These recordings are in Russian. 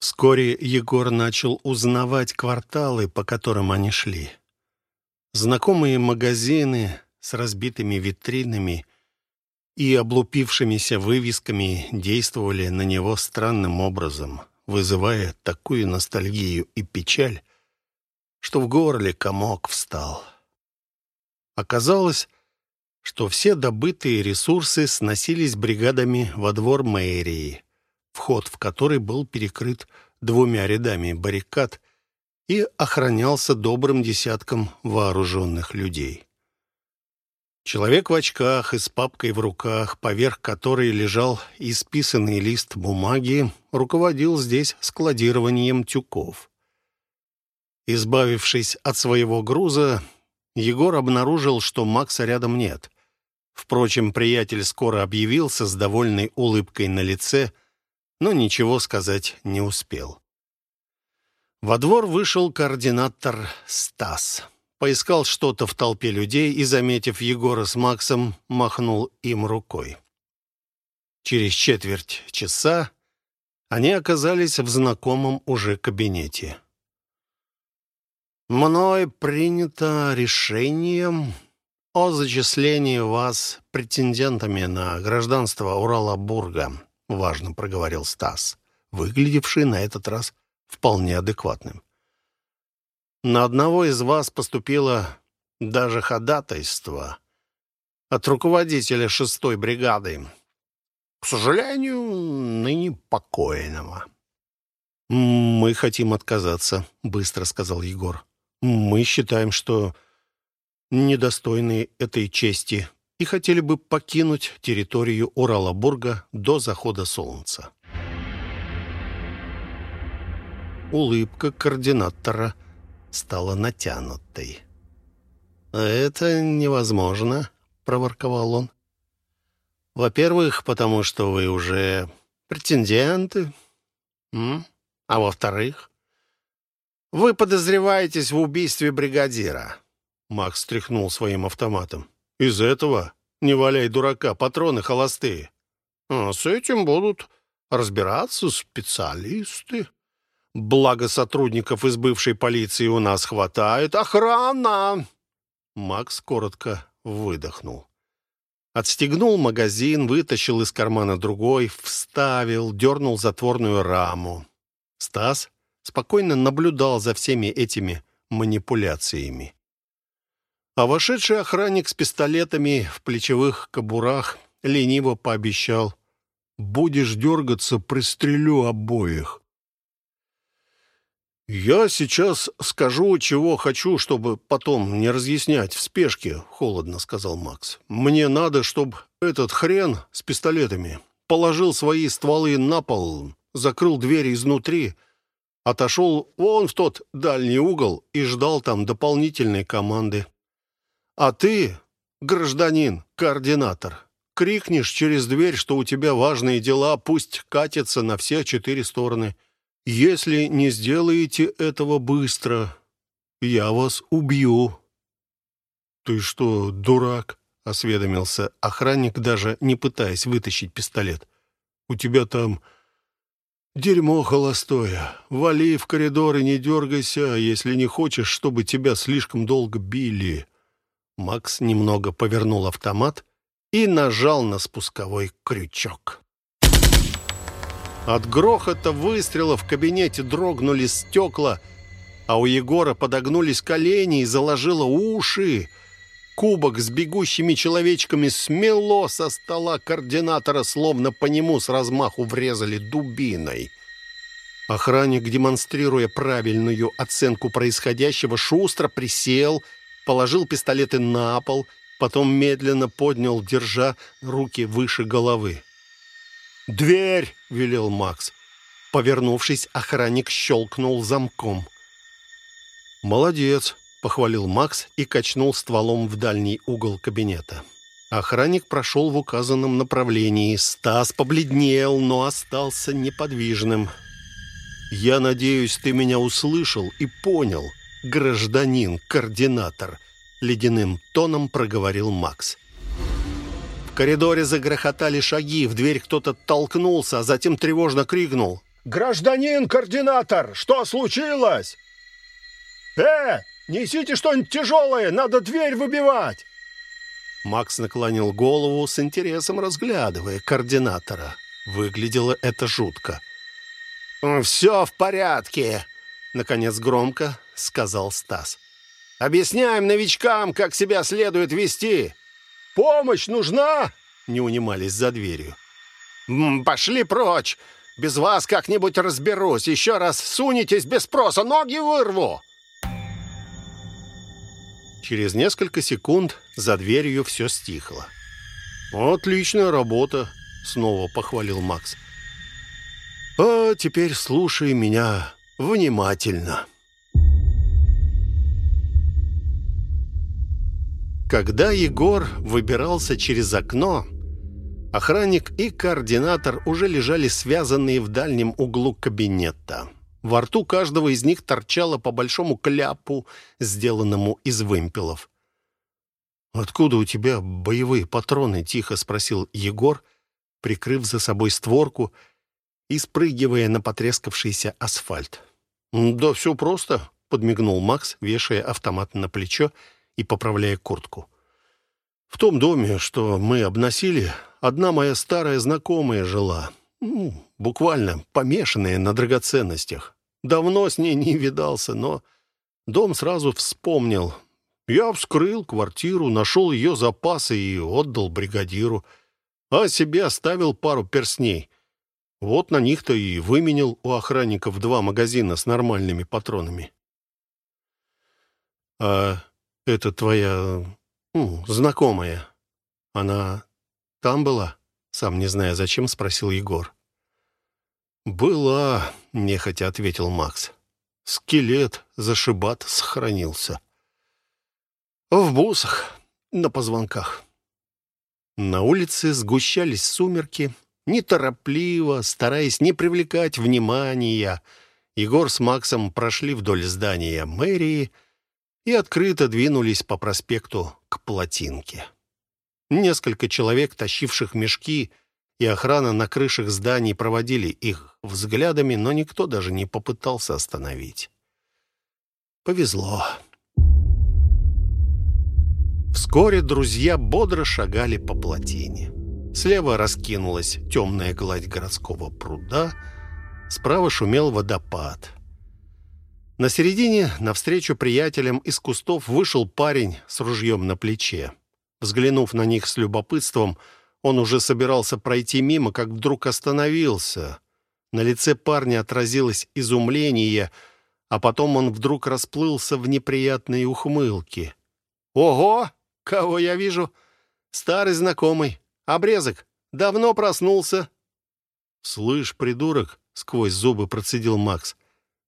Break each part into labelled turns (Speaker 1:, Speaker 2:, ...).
Speaker 1: Вскоре Егор начал узнавать кварталы, по которым они шли. Знакомые магазины с разбитыми витринами и облупившимися вывесками действовали на него странным образом, вызывая такую ностальгию и печаль, что в горле комок встал. Оказалось, что все добытые ресурсы сносились бригадами во двор мэрии, вход в который был перекрыт двумя рядами баррикад и охранялся добрым десятком вооруженных людей. Человек в очках и с папкой в руках, поверх которой лежал исписанный лист бумаги, руководил здесь складированием тюков. Избавившись от своего груза, Егор обнаружил, что Макса рядом нет. Впрочем, приятель скоро объявился с довольной улыбкой на лице, но ничего сказать не успел. Во двор вышел координатор Стас. Поискал что-то в толпе людей и, заметив Егора с Максом, махнул им рукой. Через четверть часа они оказались в знакомом уже кабинете. «Мной принято решение о зачислении вас претендентами на гражданство Урала-Бурга», — важно проговорил Стас, выглядевший на этот раз вполне адекватным. «На одного из вас поступило даже ходатайство от руководителя шестой бригады, к сожалению, ныне покойного». «Мы хотим отказаться», — быстро сказал Егор. «Мы считаем, что недостойны этой чести и хотели бы покинуть территорию Уралабурга до захода солнца. Улыбка координатора стала натянутой. «Это невозможно», — проворковал он. «Во-первых, потому что вы уже претенденты, а во-вторых, вы подозреваетесь в убийстве бригадира». Макс стряхнул своим автоматом. «Из этого? Не валяй дурака, патроны холостые». А «С этим будут разбираться специалисты. Благо сотрудников из бывшей полиции у нас хватает. Охрана!» Макс коротко выдохнул. Отстегнул магазин, вытащил из кармана другой, вставил, дернул затворную раму. Стас спокойно наблюдал за всеми этими манипуляциями. А вошедший охранник с пистолетами в плечевых кобурах лениво пообещал «Будешь дергаться, пристрелю обоих». «Я сейчас скажу, чего хочу, чтобы потом не разъяснять в спешке», — холодно сказал Макс. «Мне надо, чтобы этот хрен с пистолетами положил свои стволы на пол, закрыл дверь изнутри, отошел вон в тот дальний угол и ждал там дополнительной команды. А ты, гражданин, координатор, крикнешь через дверь, что у тебя важные дела, пусть катятся на все четыре стороны. Если не сделаете этого быстро, я вас убью». «Ты что, дурак?» — осведомился охранник, даже не пытаясь вытащить пистолет. «У тебя там дерьмо холостое. Вали в коридор и не дергайся, если не хочешь, чтобы тебя слишком долго били». Макс немного повернул автомат и нажал на спусковой крючок. От грохота выстрела в кабинете дрогнули стекла, а у Егора подогнулись колени и заложило уши. Кубок с бегущими человечками смело со стола координатора, словно по нему с размаху врезали дубиной. Охранник, демонстрируя правильную оценку происходящего, шустро присел — положил пистолеты на пол, потом медленно поднял, держа руки выше головы. «Дверь!» — велел Макс. Повернувшись, охранник щелкнул замком. «Молодец!» — похвалил Макс и качнул стволом в дальний угол кабинета. Охранник прошел в указанном направлении. Стас побледнел, но остался неподвижным. «Я надеюсь, ты меня услышал и понял гражданин-координатор», — ледяным тоном проговорил Макс. В коридоре загрохотали шаги, в дверь кто-то толкнулся, а затем тревожно крикнул. «Гражданин координатор, что случилось?» «Э, несите что-нибудь тяжелое, надо дверь выбивать!» Макс наклонил голову с интересом, разглядывая координатора. Выглядело это жутко. «Все в порядке», — наконец громко сказал Стас. «Объясняем новичкам, как себя следует вести». «Помощь нужна?» — не унимались за дверью. «Пошли прочь! Без вас как-нибудь разберусь. Еще раз сунетесь без спроса, ноги вырву!» Через несколько секунд за дверью все стихло. «Отличная работа!» — снова похвалил Макс. «А теперь слушай меня внимательно». Когда Егор выбирался через окно, охранник и координатор уже лежали связанные в дальнем углу кабинета. Во рту каждого из них торчало по большому кляпу, сделанному из вымпелов. «Откуда у тебя боевые патроны?» — тихо спросил Егор, прикрыв за собой створку и спрыгивая на потрескавшийся асфальт. «Да все просто», — подмигнул Макс, вешая автомат на плечо и поправляя куртку. «В том доме, что мы обносили, одна моя старая знакомая жила. Ну, буквально помешанная на драгоценностях. Давно с ней не видался, но дом сразу вспомнил. Я вскрыл квартиру, нашел ее запасы и отдал бригадиру, а себе оставил пару перстней. Вот на них-то и выменил у охранников два магазина с нормальными патронами. «А это твоя... Ну, знакомая. Она там была?» Сам не зная зачем, спросил Егор. «Была», — нехотя ответил Макс. «Скелет зашибат сохранился. В бусах, на позвонках». На улице сгущались сумерки, неторопливо, стараясь не привлекать внимания. Егор с Максом прошли вдоль здания мэрии и открыто двинулись по проспекту к плотинке. Несколько человек, тащивших мешки, и охрана на крышах зданий проводили их взглядами, но никто даже не попытался остановить. Повезло. Вскоре друзья бодро шагали по плотине. Слева раскинулась темная гладь городского пруда, справа шумел водопад. На середине, навстречу приятелям из кустов, вышел парень с ружьем на плече. Взглянув на них с любопытством, он уже собирался пройти мимо, как вдруг остановился. На лице парня отразилось изумление, а потом он вдруг расплылся в неприятные ухмылки. «Ого! Кого я вижу? Старый знакомый. Обрезок. Давно проснулся». «Слышь, придурок!» — сквозь зубы процедил Макс.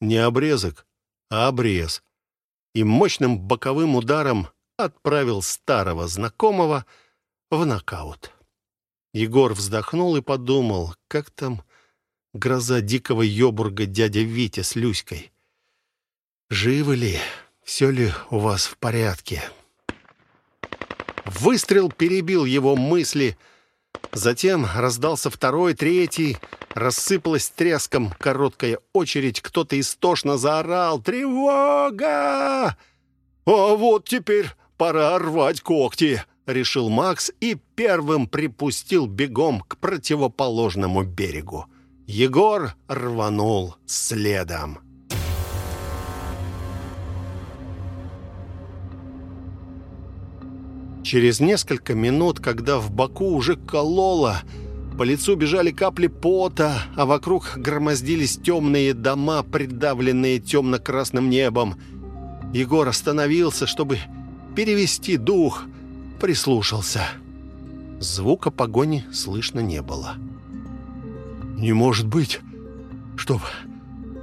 Speaker 1: «Не обрезок, а обрез». И мощным боковым ударом отправил старого знакомого в нокаут. Егор вздохнул и подумал, как там гроза дикого ёбурга дядя Витя с Люськой. «Живы ли? Все ли у вас в порядке?» Выстрел перебил его мысли. Затем раздался второй, третий. Рассыпалась треском короткая очередь. Кто-то истошно заорал «Тревога!» «А вот теперь пора рвать когти!» — решил Макс и первым припустил бегом к противоположному берегу. Егор рванул следом. Через несколько минут, когда в боку уже кололо, по лицу бежали капли пота, а вокруг громоздились темные дома, придавленные темно-красным небом, Егор остановился, чтобы перевести дух — прислушался. Звука погони слышно не было. «Не может быть, чтоб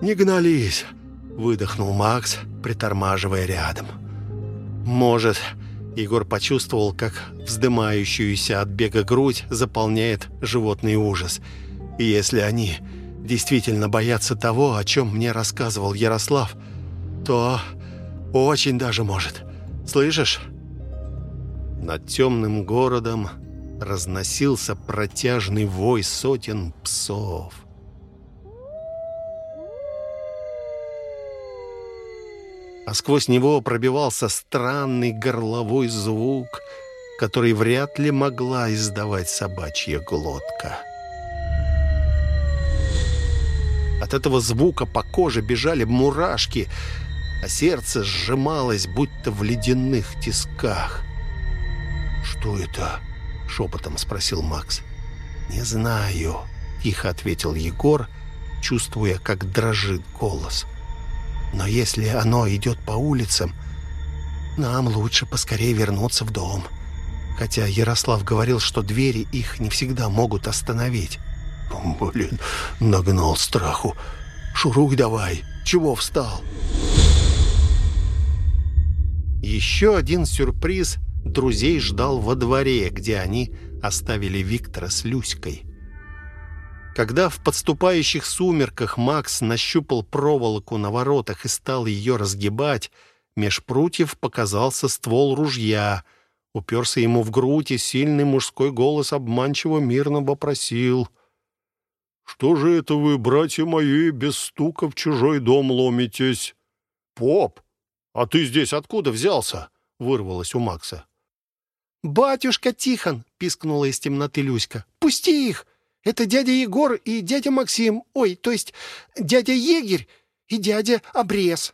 Speaker 1: не гнались!» — выдохнул Макс, притормаживая рядом. «Может...» — Егор почувствовал, как вздымающуюся от бега грудь заполняет животный ужас. «И если они действительно боятся того, о чем мне рассказывал Ярослав, то очень даже может. Слышишь?» Над темным городом разносился протяжный вой сотен псов. А сквозь него пробивался странный горловой звук, который вряд ли могла издавать собачья глотка. От этого звука по коже бежали мурашки, а сердце сжималось, будто в ледяных тисках. «Что это?» — шепотом спросил Макс. «Не знаю», — тихо ответил Егор, чувствуя, как дрожит голос. «Но если оно идет по улицам, нам лучше поскорее вернуться в дом. Хотя Ярослав говорил, что двери их не всегда могут остановить». «Блин, нагнал страху. Шуруй давай. Чего встал?» Еще один сюрприз друзей ждал во дворе, где они оставили Виктора с Люськой. Когда в подступающих сумерках Макс нащупал проволоку на воротах и стал ее разгибать, меж прутьев показался ствол ружья. Уперся ему в грудь, и сильный мужской голос обманчиво мирно вопросил. «Что же это вы, братья мои, без стука в чужой дом ломитесь?» «Поп, а ты здесь откуда взялся?» — вырвалось у Макса.
Speaker 2: «Батюшка Тихон!» — пискнула из темноты Люська. «Пусти их! Это дядя Егор и дядя Максим, ой, то есть дядя Егерь и дядя Обрез».